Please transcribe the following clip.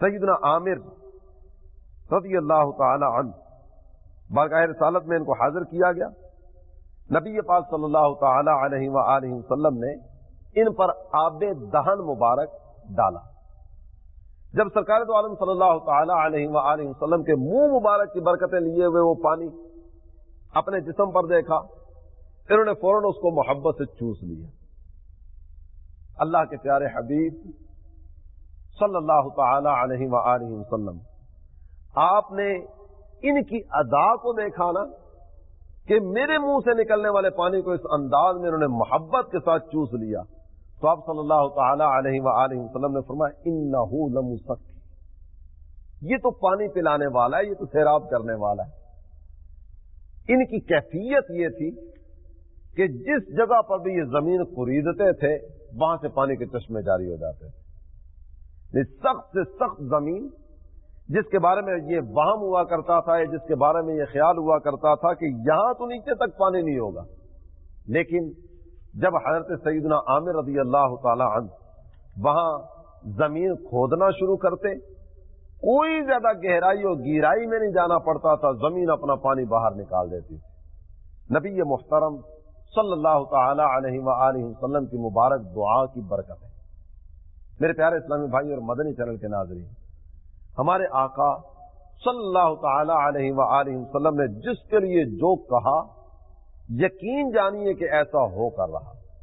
سیدنا عامر رضی اللہ تعالی عنہ بارگاہ رسالت میں ان کو حاضر کیا گیا۔ نبی پاک صلی اللہ تعالی علیہ وآلہ وسلم نے ان پر آب دہن مبارک ڈالا۔ جب سرکار تو عالم صلی اللہ تعالی علیہ وآلہ وسلم کے منہ مبارک کی برکتیں لیے ہوئے وہ پانی اپنے جسم پر دیکھا، انہوں نے فوراً اس کو محبت سے چوس لیا۔ اللہ کے پیارے حبیب صلی اللہ تعالی علیہ وآلہ وسلم، آپ نے ان کی ادا کو دیکھا نا کہ میرے منہ سے نکلنے والے پانی کو اس انداز میں انہوں نے محبت کے ساتھ چوس لیا۔ تو آپ صلی اللہ تعالی علیہ وآلہ وسلم نے فرمایا، انہو لمسک یہ تو پانی پلانے والا ہے، یہ تو سیراب کرنے والا ہے۔ ان کی کیفیت یہ تھی کہ جس جگہ پر بھی یہ زمین خریدتے تھے، وہاں سے پانی کے چشمے جاری ہو جاتے تھے۔ سخت سے سخت زمین، جس کے بارے میں یہ وہم ہوا کرتا تھا یا جس کے بارے میں یہ خیال ہوا کرتا تھا کہ یہاں تو نیچے تک پانی نہیں ہوگا۔ لیکن جب حضرت سیدنا عامر رضی اللہ تعالی عنہ وہاں زمین کھودنا شروع کرتے، کوئی زیادہ گہرائی اور گہرائی میں نہیں جانا پڑتا تھا، زمین اپنا پانی باہر نکال دیتی تھی۔ نبی محترم صلی اللہ تعالی علیہ وآلہ وسلم کی مبارک دعا کی برکت ہے میرے پیارے اسلامی بھائی اور مدنی چینل کے ناظرین، ہمارے آقا صلی اللہ تعالی علیہ وآلہ وسلم نے جس کے لیے جو کہا، یقین جانیے کہ ایسا ہو کر رہا۔